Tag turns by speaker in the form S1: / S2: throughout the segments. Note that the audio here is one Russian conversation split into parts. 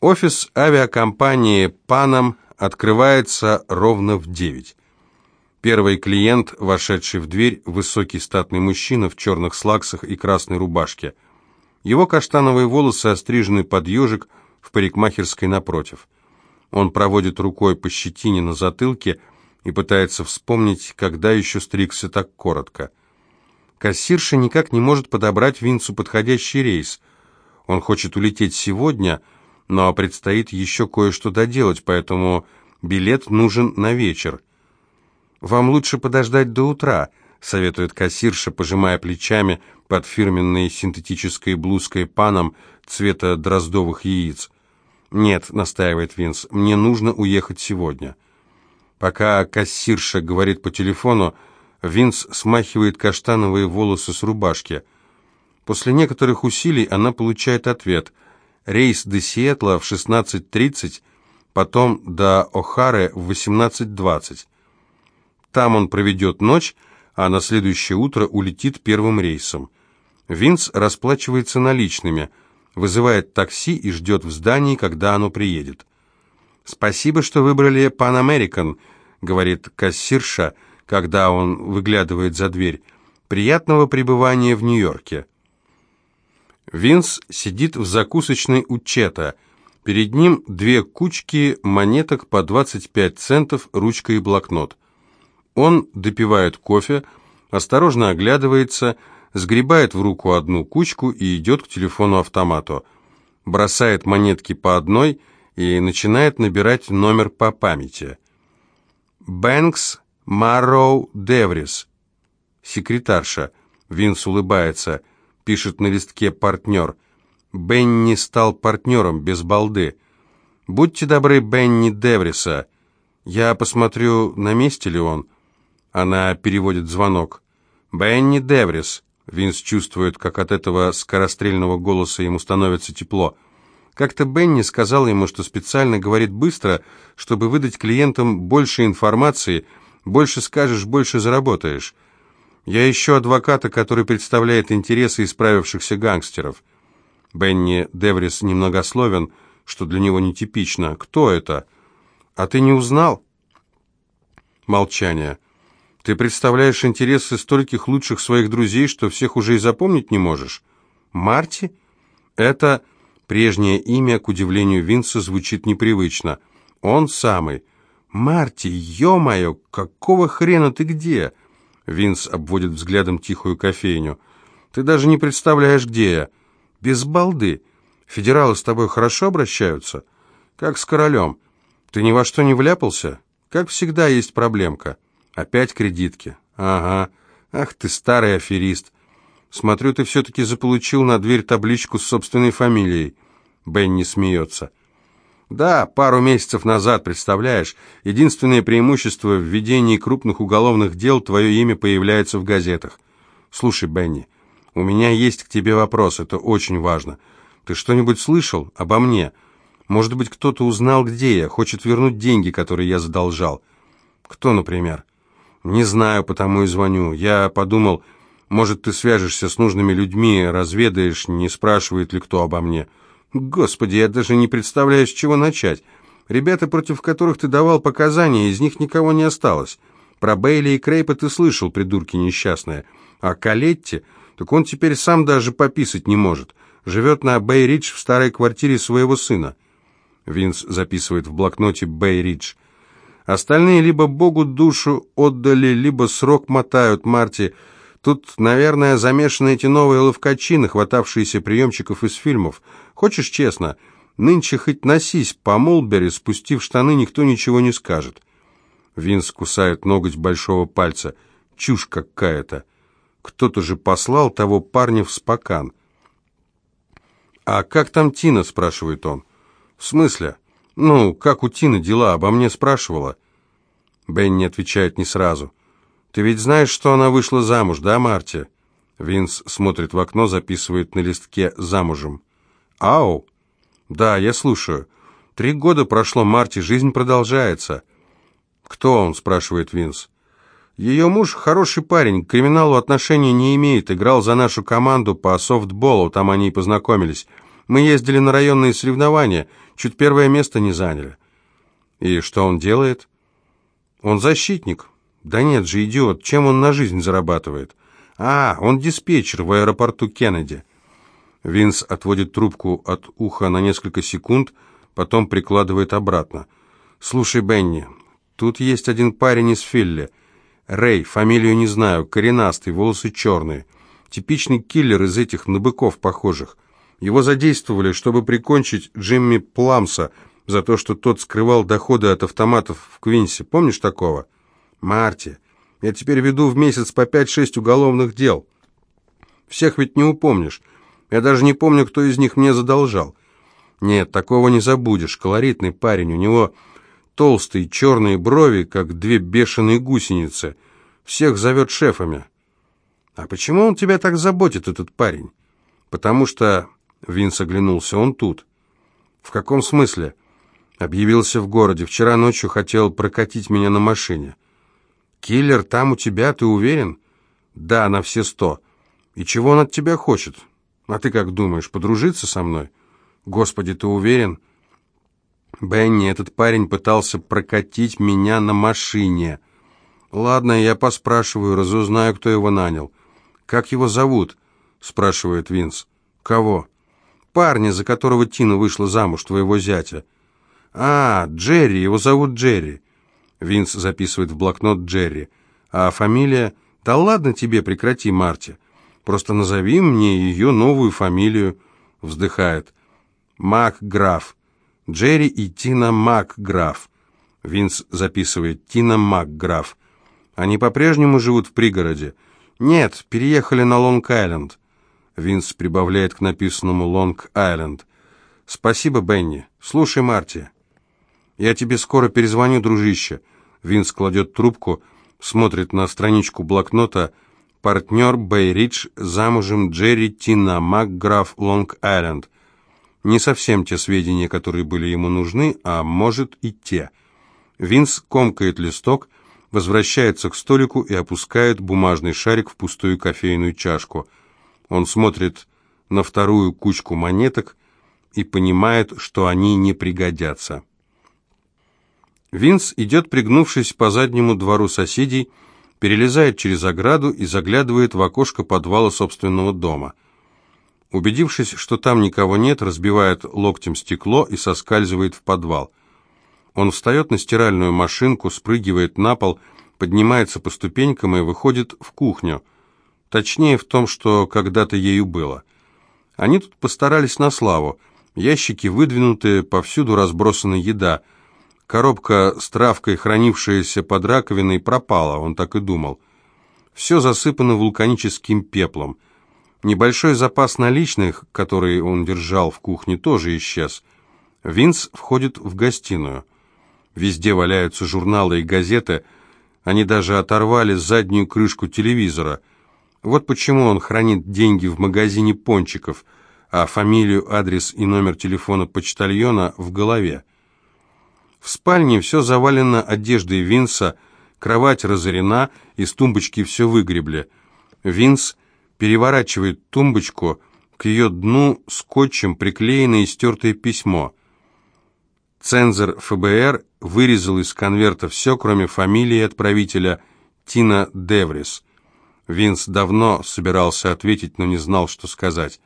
S1: Офис авиакомпании «Панам» открывается ровно в девять. Первый клиент, вошедший в дверь, высокий статный мужчина в черных слаксах и красной рубашке. Его каштановые волосы острижены под ежик в парикмахерской напротив. Он проводит рукой по щетине на затылке и пытается вспомнить, когда еще стригся так коротко. Кассирша никак не может подобрать Винцу подходящий рейс. Он хочет улететь сегодня, но предстоит еще кое-что доделать, поэтому билет нужен на вечер. «Вам лучше подождать до утра», — советует кассирша, пожимая плечами под фирменной синтетической блузкой паном цвета дроздовых яиц. «Нет», — настаивает Винс, — «мне нужно уехать сегодня». Пока кассирша говорит по телефону, Винс смахивает каштановые волосы с рубашки. После некоторых усилий она получает ответ. Рейс до Сиэтла в 16.30, потом до О'Хары в 18.20. Там он проведет ночь, а на следующее утро улетит первым рейсом. Винс расплачивается наличными, вызывает такси и ждет в здании, когда оно приедет. «Спасибо, что выбрали Pan American», — говорит кассирша, когда он выглядывает за дверь. «Приятного пребывания в Нью-Йорке». Винс сидит в закусочной у Чета. Перед ним две кучки монеток по 25 центов, ручка и блокнот. Он допивает кофе, осторожно оглядывается, сгребает в руку одну кучку и идет к телефону-автомату. Бросает монетки по одной и начинает набирать номер по памяти. «Бэнкс Марроу Деврис». Секретарша. Винс улыбается. Пишет на листке партнер. Бенни стал партнером, без балды. «Будьте добры, Бенни Девриса. Я посмотрю, на месте ли он». Она переводит звонок. «Бенни Деврис». Винс чувствует, как от этого скорострельного голоса ему становится тепло. Как-то Бенни сказал ему, что специально говорит быстро, чтобы выдать клиентам больше информации, больше скажешь, больше заработаешь. Я ищу адвоката, который представляет интересы исправившихся гангстеров. Бенни Деврис немногословен, что для него нетипично. Кто это? А ты не узнал? Молчание. Ты представляешь интересы стольких лучших своих друзей, что всех уже и запомнить не можешь. Марти? Это прежнее имя, к удивлению Винса, звучит непривычно. Он самый. Марти, ё-моё, какого хрена ты где? Винс обводит взглядом тихую кофейню. Ты даже не представляешь, где я. Без балды. Федералы с тобой хорошо обращаются? Как с королем. Ты ни во что не вляпался? Как всегда есть проблемка. Опять кредитки. Ага. Ах ты старый аферист. Смотрю, ты все-таки заполучил на дверь табличку с собственной фамилией. Бенни смеется. Да, пару месяцев назад, представляешь, единственное преимущество в ведении крупных уголовных дел, твое имя появляется в газетах. Слушай, Бенни, у меня есть к тебе вопрос, это очень важно. Ты что-нибудь слышал обо мне? Может быть, кто-то узнал, где я, хочет вернуть деньги, которые я задолжал. Кто, например? «Не знаю, потому и звоню. Я подумал, может, ты свяжешься с нужными людьми, разведаешь, не спрашивает ли кто обо мне. Господи, я даже не представляю, с чего начать. Ребята, против которых ты давал показания, из них никого не осталось. Про Бейли и Крейпа ты слышал, придурки несчастные. А Калетти, так он теперь сам даже пописать не может. Живет на Бэй-Ридж в старой квартире своего сына». Винс записывает в блокноте «Бэй-Ридж». Остальные либо Богу душу отдали, либо срок мотают Марти. Тут, наверное, замешаны эти новые ловкачи, нахватавшиеся приемчиков из фильмов. Хочешь честно, нынче хоть носись по Молбери, спустив штаны, никто ничего не скажет. Винс кусает ноготь большого пальца. Чушь какая-то. Кто-то же послал того парня в спокан. «А как там Тина?» – спрашивает он. «В смысле?» «Ну, как у Тины дела? Обо мне спрашивала». Бенни отвечает не сразу. «Ты ведь знаешь, что она вышла замуж, да, Марти?» Винс смотрит в окно, записывает на листке «замужем». «Ау!» «Да, я слушаю. Три года прошло, Марти, жизнь продолжается». «Кто он?» – спрашивает Винс. «Ее муж хороший парень, к криминалу отношения не имеет, играл за нашу команду по софтболу, там они и познакомились. Мы ездили на районные соревнования, Чуть первое место не заняли. И что он делает? Он защитник. Да нет же, идиот, чем он на жизнь зарабатывает? А, он диспетчер в аэропорту Кеннеди. Винс отводит трубку от уха на несколько секунд, потом прикладывает обратно. «Слушай, Бенни, тут есть один парень из Филли. Рэй, фамилию не знаю, коренастый, волосы черные. Типичный киллер из этих на быков похожих. Его задействовали, чтобы прикончить Джимми Пламса за то, что тот скрывал доходы от автоматов в Квинсе. Помнишь такого? Марти, я теперь веду в месяц по 5-6 уголовных дел. Всех ведь не упомнишь. Я даже не помню, кто из них мне задолжал. Нет, такого не забудешь. Колоритный парень, у него толстые черные брови, как две бешеные гусеницы. Всех зовет шефами. А почему он тебя так заботит, этот парень? Потому что... Винс оглянулся. Он тут. В каком смысле? Объявился в городе. Вчера ночью хотел прокатить меня на машине. Киллер там у тебя, ты уверен? Да, на все сто. И чего он от тебя хочет? А ты как думаешь, подружиться со мной? Господи, ты уверен? Бенни, этот парень пытался прокатить меня на машине. Ладно, я поспрашиваю, разузнаю, кто его нанял. Как его зовут? Спрашивает Винс. Кого? Парня, за которого Тина вышла замуж, твоего зятя. А, Джерри, его зовут Джерри. Винс записывает в блокнот Джерри. А фамилия? Да ладно тебе, прекрати, Марти. Просто назови мне ее новую фамилию. Вздыхает. Макграф. Джерри и Тина Макграф. Винс записывает. Тина Макграф. Они по-прежнему живут в пригороде. Нет, переехали на Лонг-Айленд. Винс прибавляет к написанному Лонг-Айленд. Спасибо, Бенни. Слушай, Марти. Я тебе скоро перезвоню, дружище. Винс кладет трубку, смотрит на страничку блокнота Партнер Бейридж, замужем Джерри Тина Макграф Лонг-Айленд. Не совсем те сведения, которые были ему нужны, а может и те. Винс комкает листок, возвращается к столику и опускает бумажный шарик в пустую кофейную чашку. Он смотрит на вторую кучку монеток и понимает, что они не пригодятся. Винс идет, пригнувшись по заднему двору соседей, перелезает через ограду и заглядывает в окошко подвала собственного дома. Убедившись, что там никого нет, разбивает локтем стекло и соскальзывает в подвал. Он встает на стиральную машинку, спрыгивает на пол, поднимается по ступенькам и выходит в кухню. Точнее в том, что когда-то ею было. Они тут постарались на славу. Ящики выдвинуты, повсюду разбросана еда – Коробка с травкой, хранившаяся под раковиной, пропала, он так и думал. Все засыпано вулканическим пеплом. Небольшой запас наличных, который он держал в кухне, тоже исчез. Винс входит в гостиную. Везде валяются журналы и газеты. Они даже оторвали заднюю крышку телевизора. Вот почему он хранит деньги в магазине пончиков, а фамилию, адрес и номер телефона почтальона в голове. В спальне все завалено одеждой Винса, кровать разорена, из тумбочки все выгребли. Винс переворачивает тумбочку, к ее дну скотчем приклеено и стертое письмо. Цензор ФБР вырезал из конверта все, кроме фамилии отправителя Тина Деврис. Винс давно собирался ответить, но не знал, что сказать.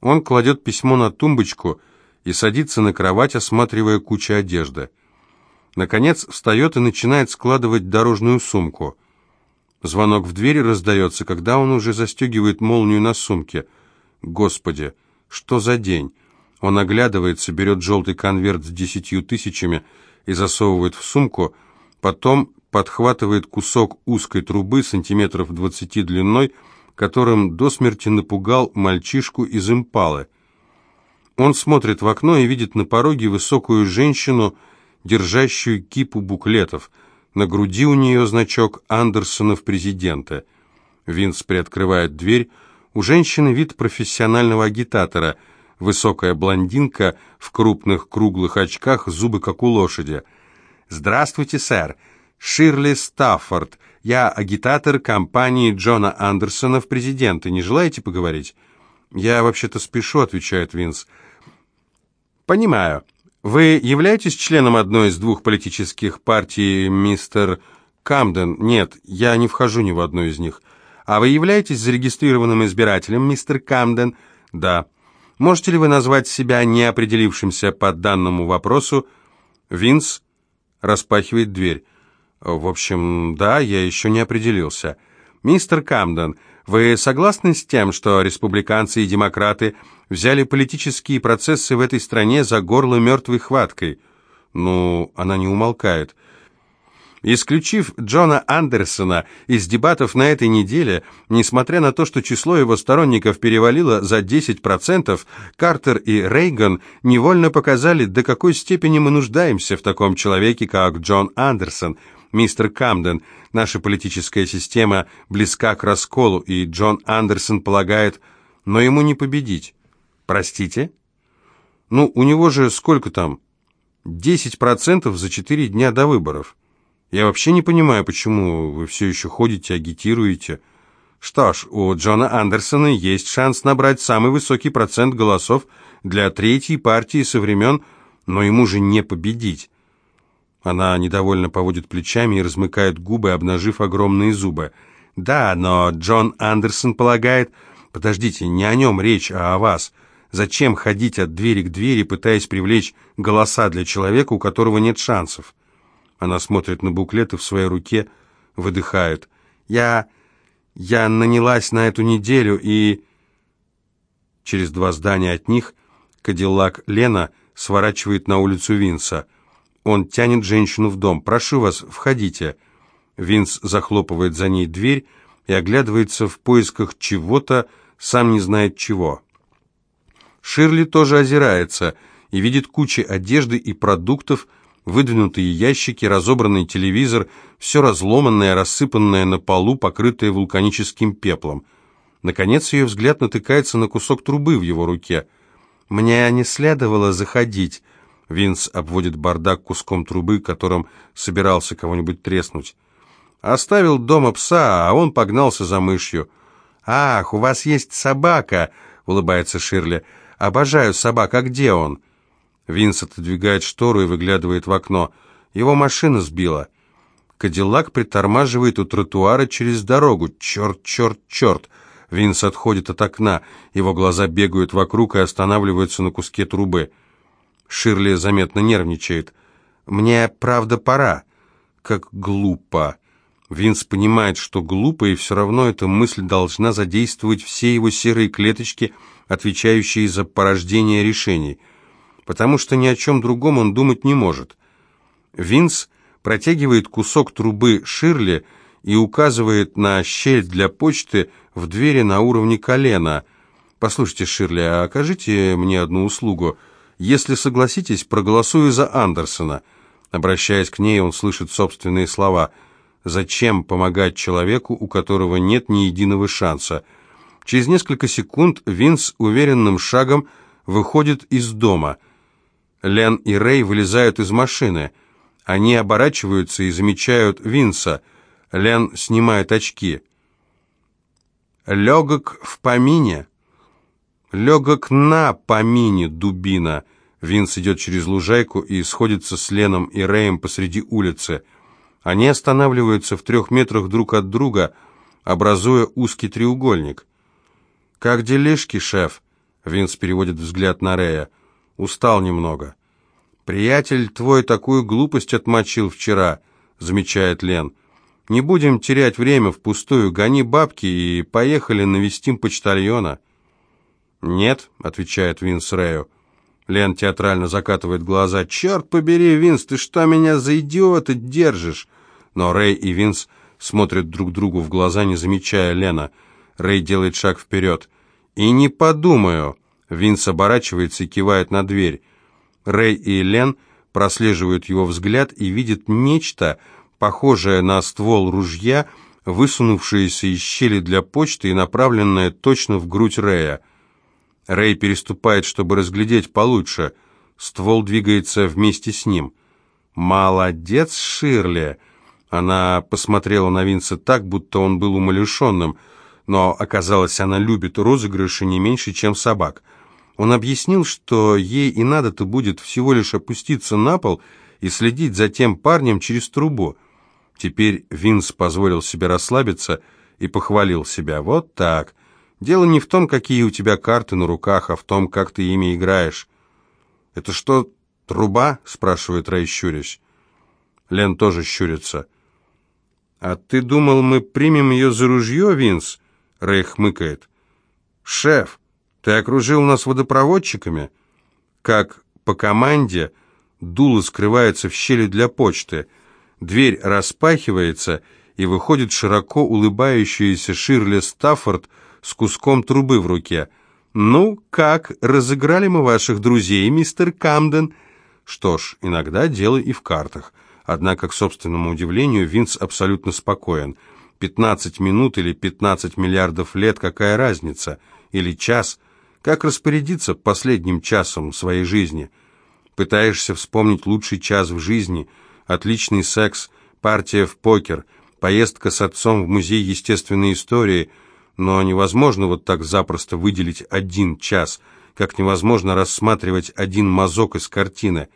S1: Он кладет письмо на тумбочку и садится на кровать, осматривая кучу одежды. Наконец встает и начинает складывать дорожную сумку. Звонок в двери раздается, когда он уже застегивает молнию на сумке. Господи, что за день? Он оглядывается, берет желтый конверт с десятью тысячами и засовывает в сумку, потом подхватывает кусок узкой трубы сантиметров двадцати длиной, которым до смерти напугал мальчишку из импалы. Он смотрит в окно и видит на пороге высокую женщину, держащую кипу буклетов. На груди у нее значок Андерсонов президента. Винс приоткрывает дверь. У женщины вид профессионального агитатора. Высокая блондинка в крупных круглых очках, зубы как у лошади. «Здравствуйте, сэр. Ширли Стаффорд. Я агитатор компании Джона Андерсона в президенты. Не желаете поговорить?» «Я вообще-то спешу», — отвечает Винс. «Понимаю. «Вы являетесь членом одной из двух политических партий, мистер Камден?» «Нет, я не вхожу ни в одну из них». «А вы являетесь зарегистрированным избирателем, мистер Камден?» «Да». «Можете ли вы назвать себя неопределившимся по данному вопросу?» Винс распахивает дверь. «В общем, да, я еще не определился». «Мистер Камден, вы согласны с тем, что республиканцы и демократы взяли политические процессы в этой стране за горло мертвой хваткой?» «Ну, она не умолкает». Исключив Джона Андерсона из дебатов на этой неделе, несмотря на то, что число его сторонников перевалило за 10%, Картер и Рейган невольно показали, до какой степени мы нуждаемся в таком человеке, как Джон Андерсон. Мистер Камден, наша политическая система близка к расколу, и Джон Андерсон полагает, но ему не победить. Простите? Ну, у него же сколько там? 10% за 4 дня до выборов. Я вообще не понимаю, почему вы все еще ходите, агитируете. Что ж, у Джона Андерсона есть шанс набрать самый высокий процент голосов для третьей партии со времен, но ему же не победить. Она недовольно поводит плечами и размыкает губы, обнажив огромные зубы. Да, но Джон Андерсон полагает... Подождите, не о нем речь, а о вас. Зачем ходить от двери к двери, пытаясь привлечь голоса для человека, у которого нет шансов? Она смотрит на буклеты в своей руке, выдыхает. «Я... я нанялась на эту неделю и...» Через два здания от них Кадиллак Лена сворачивает на улицу Винса. Он тянет женщину в дом. «Прошу вас, входите». Винс захлопывает за ней дверь и оглядывается в поисках чего-то, сам не знает чего. Ширли тоже озирается и видит кучи одежды и продуктов, выдвинутые ящики, разобранный телевизор, все разломанное, рассыпанное на полу, покрытое вулканическим пеплом. Наконец ее взгляд натыкается на кусок трубы в его руке. «Мне не следовало заходить», — Винс обводит бардак куском трубы, которым собирался кого-нибудь треснуть. «Оставил дома пса, а он погнался за мышью». «Ах, у вас есть собака», — улыбается Ширли. «Обожаю собак, а где он?» Винс отодвигает штору и выглядывает в окно. Его машина сбила. Кадиллак притормаживает у тротуара через дорогу. Черт, черт, черт. Винс отходит от окна. Его глаза бегают вокруг и останавливаются на куске трубы. Ширли заметно нервничает. «Мне, правда, пора». Как глупо. Винс понимает, что глупо, и все равно эта мысль должна задействовать все его серые клеточки, отвечающие за порождение решений – потому что ни о чем другом он думать не может. Винс протягивает кусок трубы Ширли и указывает на щель для почты в двери на уровне колена. «Послушайте, Ширли, а окажите мне одну услугу. Если согласитесь, проголосую за Андерсона». Обращаясь к ней, он слышит собственные слова. «Зачем помогать человеку, у которого нет ни единого шанса?» Через несколько секунд Винс уверенным шагом выходит из дома – Лен и Рэй вылезают из машины. Они оборачиваются и замечают Винса. Лен снимает очки. «Легок в помине?» «Легок на помине, дубина!» Винс идет через лужайку и сходится с Леном и Рэем посреди улицы. Они останавливаются в трех метрах друг от друга, образуя узкий треугольник. «Как делишки, шеф?» Винс переводит взгляд на Рэя. Устал немного. «Приятель твой такую глупость отмочил вчера», — замечает Лен. «Не будем терять время впустую, гони бабки и поехали навестим почтальона». «Нет», — отвечает Винс Рэю. Лен театрально закатывает глаза. «Черт побери, Винс, ты что меня за идиота держишь?» Но Рэй и Винс смотрят друг другу в глаза, не замечая Лена. Рэй делает шаг вперед. «И не подумаю!» Винс оборачивается и кивает на дверь. Рэй и Лен прослеживают его взгляд и видят нечто, похожее на ствол ружья, высунувшееся из щели для почты и направленное точно в грудь Рэя. Рэй переступает, чтобы разглядеть получше. Ствол двигается вместе с ним. «Молодец, Ширли!» Она посмотрела на Винса так, будто он был умалишенным, но оказалось, она любит розыгрыши не меньше, чем собак. Он объяснил, что ей и надо-то будет всего лишь опуститься на пол и следить за тем парнем через трубу. Теперь Винс позволил себе расслабиться и похвалил себя. Вот так. Дело не в том, какие у тебя карты на руках, а в том, как ты ими играешь. «Это что, труба?» — спрашивает Рэй, щурясь. Лен тоже щурится. «А ты думал, мы примем ее за ружье, Винс?» Рэй хмыкает. «Шеф, ты окружил нас водопроводчиками?» Как по команде дуло скрывается в щели для почты. Дверь распахивается, и выходит широко улыбающаяся Ширли Стаффорд с куском трубы в руке. «Ну, как, разыграли мы ваших друзей, мистер Камден?» Что ж, иногда дело и в картах. Однако, к собственному удивлению, Винс абсолютно спокоен – 15 минут или 15 миллиардов лет, какая разница? Или час? Как распорядиться последним часом своей жизни? Пытаешься вспомнить лучший час в жизни, отличный секс, партия в покер, поездка с отцом в музей естественной истории, но невозможно вот так запросто выделить один час, как невозможно рассматривать один мазок из картины.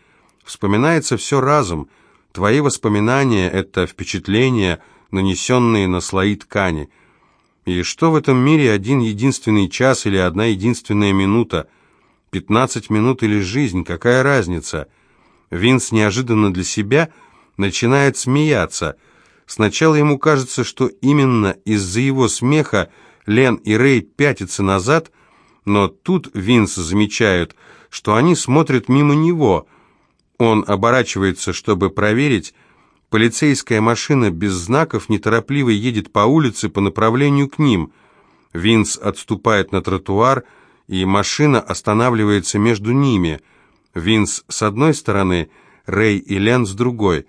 S1: Вспоминается все разом. Твои воспоминания — это впечатления — нанесенные на слои ткани. И что в этом мире один единственный час или одна единственная минута? Пятнадцать минут или жизнь, какая разница? Винс неожиданно для себя начинает смеяться. Сначала ему кажется, что именно из-за его смеха Лен и Рэй пятятся назад, но тут Винс замечает, что они смотрят мимо него. Он оборачивается, чтобы проверить, Полицейская машина без знаков неторопливо едет по улице по направлению к ним. Винс отступает на тротуар, и машина останавливается между ними. Винс с одной стороны, Рэй и Лен с другой.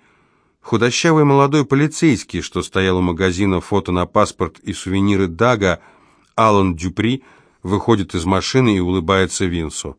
S1: Худощавый молодой полицейский, что стоял у магазина фото на паспорт и сувениры Дага, Алан Дюпри, выходит из машины и улыбается Винсу.